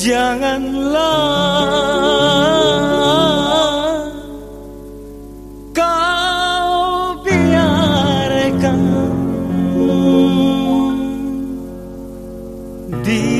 Janganlah kau biarkan di